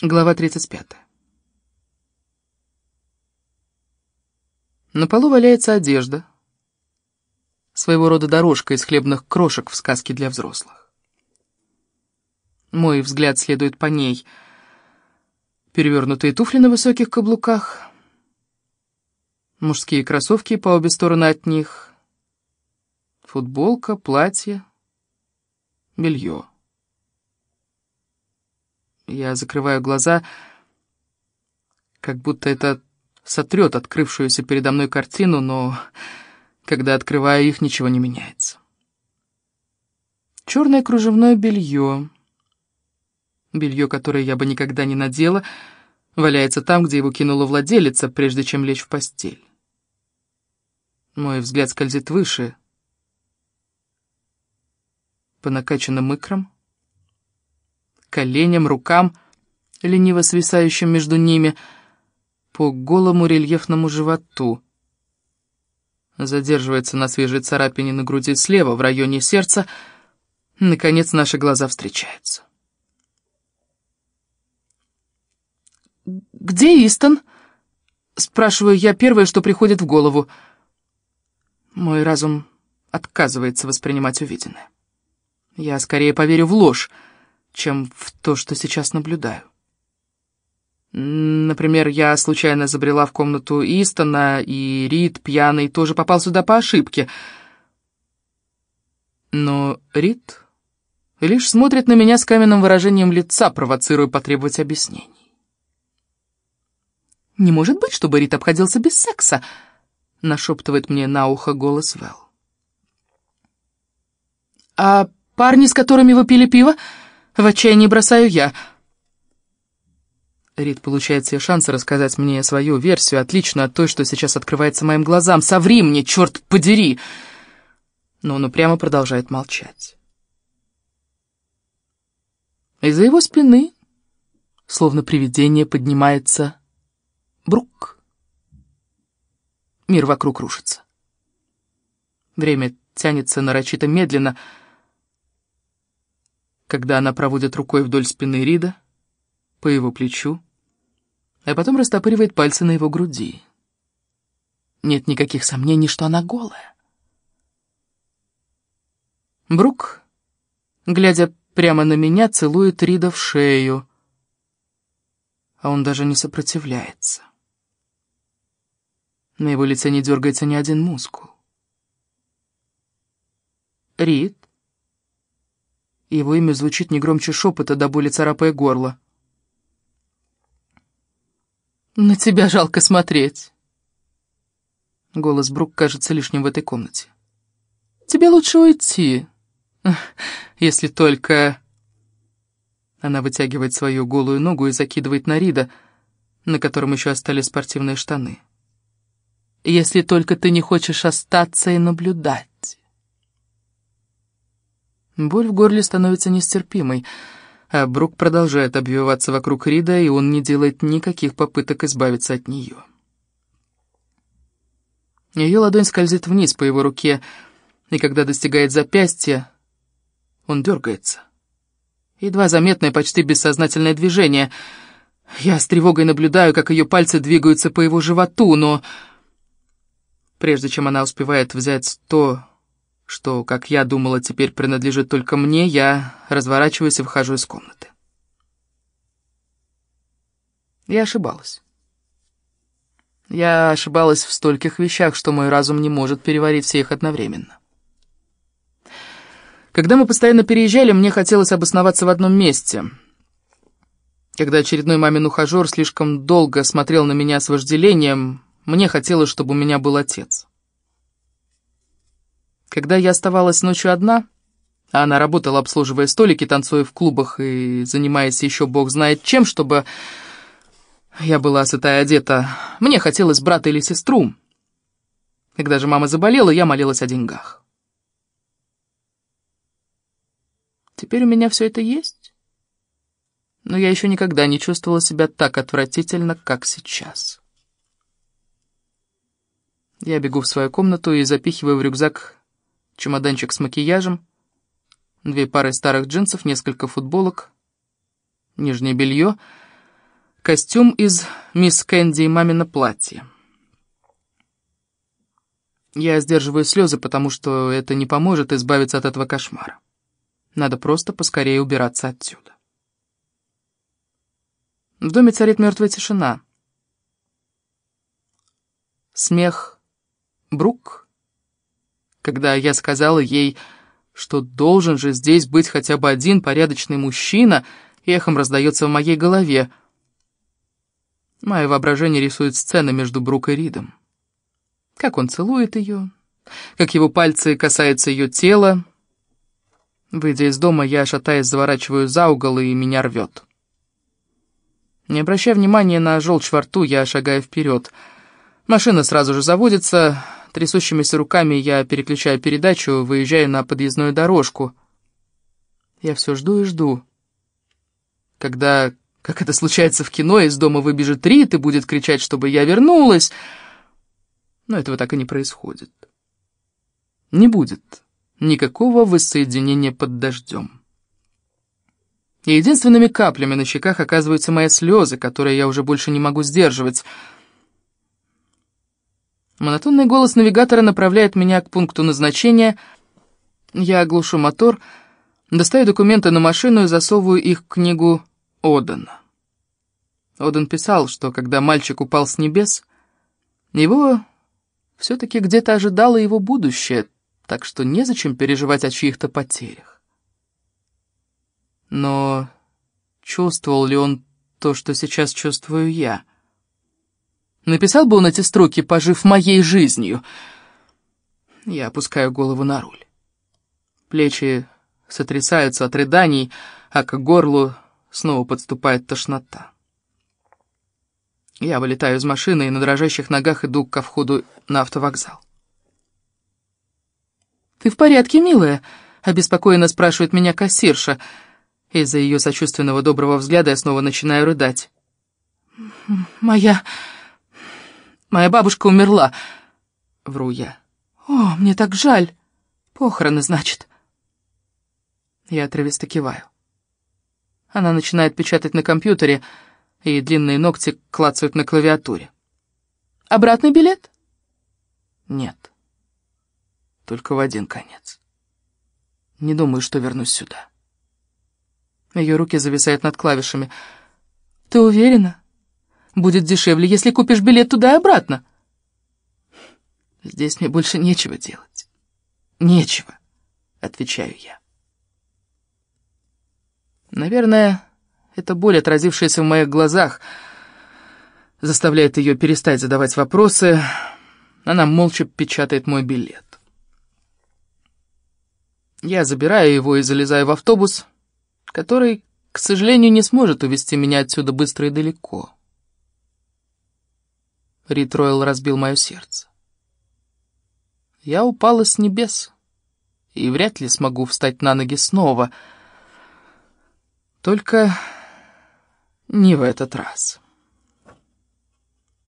Глава 35. На полу валяется одежда. Своего рода дорожка из хлебных крошек в сказке для взрослых. Мой взгляд следует по ней. Перевернутые туфли на высоких каблуках. Мужские кроссовки по обе стороны от них. Футболка, платье, белье. Я закрываю глаза, как будто это сотрет открывшуюся передо мной картину, но когда открываю их, ничего не меняется. Черное кружевное белье, белье, которое я бы никогда не надела, валяется там, где его кинула владелица, прежде чем лечь в постель. Мой взгляд скользит выше, по накачанным икрам, коленям, рукам, лениво свисающим между ними, по голому рельефному животу. Задерживается на свежей царапине на груди слева, в районе сердца. Наконец наши глаза встречаются. «Где Истон?» — спрашиваю я первое, что приходит в голову. Мой разум отказывается воспринимать увиденное. Я скорее поверю в ложь, чем в то, что сейчас наблюдаю. Например, я случайно забрела в комнату Истона, и Рид, пьяный, тоже попал сюда по ошибке. Но Рид лишь смотрит на меня с каменным выражением лица, провоцируя потребовать объяснений. «Не может быть, чтобы Рид обходился без секса», — нашептывает мне на ухо голос Вэл. «А парни, с которыми вы пили пиво?» В отчаянии бросаю я. Рид получает все шансы рассказать мне свою версию, отлично от той, что сейчас открывается моим глазам. «Соври мне, черт подери!» Но он упрямо продолжает молчать. Из-за его спины, словно привидение, поднимается Брук. Мир вокруг рушится. Время тянется нарочито медленно, когда она проводит рукой вдоль спины Рида, по его плечу, а потом растопыривает пальцы на его груди. Нет никаких сомнений, что она голая. Брук, глядя прямо на меня, целует Рида в шею, а он даже не сопротивляется. На его лице не дергается ни один мускул. Рид его имя звучит не громче шепота, до боли царапая горло. «На тебя жалко смотреть». Голос Брук кажется лишним в этой комнате. «Тебе лучше уйти, если только...» Она вытягивает свою голую ногу и закидывает на Рида, на котором еще остались спортивные штаны. «Если только ты не хочешь остаться и наблюдать». Боль в горле становится нестерпимой, а Брук продолжает обвиваться вокруг Рида, и он не делает никаких попыток избавиться от нее. Ее ладонь скользит вниз по его руке, и когда достигает запястья, он дергается. Едва заметное, почти бессознательное движение. Я с тревогой наблюдаю, как ее пальцы двигаются по его животу, но... Прежде чем она успевает взять то, что, как я думала, теперь принадлежит только мне, я разворачиваюсь и выхожу из комнаты. Я ошибалась. Я ошибалась в стольких вещах, что мой разум не может переварить все их одновременно. Когда мы постоянно переезжали, мне хотелось обосноваться в одном месте. Когда очередной мамин ухажер слишком долго смотрел на меня с вожделением, мне хотелось, чтобы у меня был отец. Когда я оставалась ночью одна, а она работала, обслуживая столики, танцуя в клубах и занимаясь еще бог знает чем, чтобы я была сытая одета, мне хотелось брата или сестру. Когда же мама заболела, я молилась о деньгах. Теперь у меня все это есть, но я еще никогда не чувствовала себя так отвратительно, как сейчас. Я бегу в свою комнату и запихиваю в рюкзак чемоданчик с макияжем, две пары старых джинсов, несколько футболок, нижнее белье, костюм из «Мисс Кэнди» и мамино платье. Я сдерживаю слезы, потому что это не поможет избавиться от этого кошмара. Надо просто поскорее убираться отсюда. В доме царит мертвая тишина. Смех Брук, когда я сказала ей, что должен же здесь быть хотя бы один порядочный мужчина, эхом раздается в моей голове. Мое воображение рисует сцены между Брук и Ридом. Как он целует ее, как его пальцы касаются ее тела. Выйдя из дома, я, шатаясь, заворачиваю за угол, и меня рвет. Не обращая внимания на желчь во рту, я шагаю вперед. Машина сразу же заводится. Трясущимися руками я переключаю передачу, выезжаю на подъездную дорожку. Я все жду и жду. Когда, как это случается в кино, из дома выбежит Рит и будет кричать, чтобы я вернулась. Но этого так и не происходит. Не будет никакого воссоединения под дождем и единственными каплями на щеках оказываются мои слезы, которые я уже больше не могу сдерживать. Монотонный голос навигатора направляет меня к пункту назначения. Я оглушу мотор, достаю документы на машину и засовываю их в книгу Одена. Оден писал, что когда мальчик упал с небес, его все-таки где-то ожидало его будущее, так что незачем переживать о чьих-то потерях. Но чувствовал ли он то, что сейчас чувствую я? Написал бы он эти строки, пожив моей жизнью. Я опускаю голову на руль. Плечи сотрясаются от рыданий, а к горлу снова подступает тошнота. Я вылетаю из машины и на дрожащих ногах иду ко входу на автовокзал. «Ты в порядке, милая?» — обеспокоенно спрашивает меня кассирша — из-за ее сочувственного доброго взгляда я снова начинаю рыдать. «Моя... моя бабушка умерла», — вру я. «О, мне так жаль. Похороны, значит». Я отрывисто киваю. Она начинает печатать на компьютере, и длинные ногти клацают на клавиатуре. «Обратный билет?» «Нет. Только в один конец. Не думаю, что вернусь сюда». Ее руки зависают над клавишами. «Ты уверена? Будет дешевле, если купишь билет туда и обратно». «Здесь мне больше нечего делать». «Нечего», — отвечаю я. Наверное, эта боль, отразившаяся в моих глазах, заставляет ее перестать задавать вопросы. Она молча печатает мой билет. Я забираю его и залезаю в автобус, — который, к сожалению, не сможет увести меня отсюда быстро и далеко. Рит Ройл разбил мое сердце. Я упала с небес и вряд ли смогу встать на ноги снова. Только не в этот раз.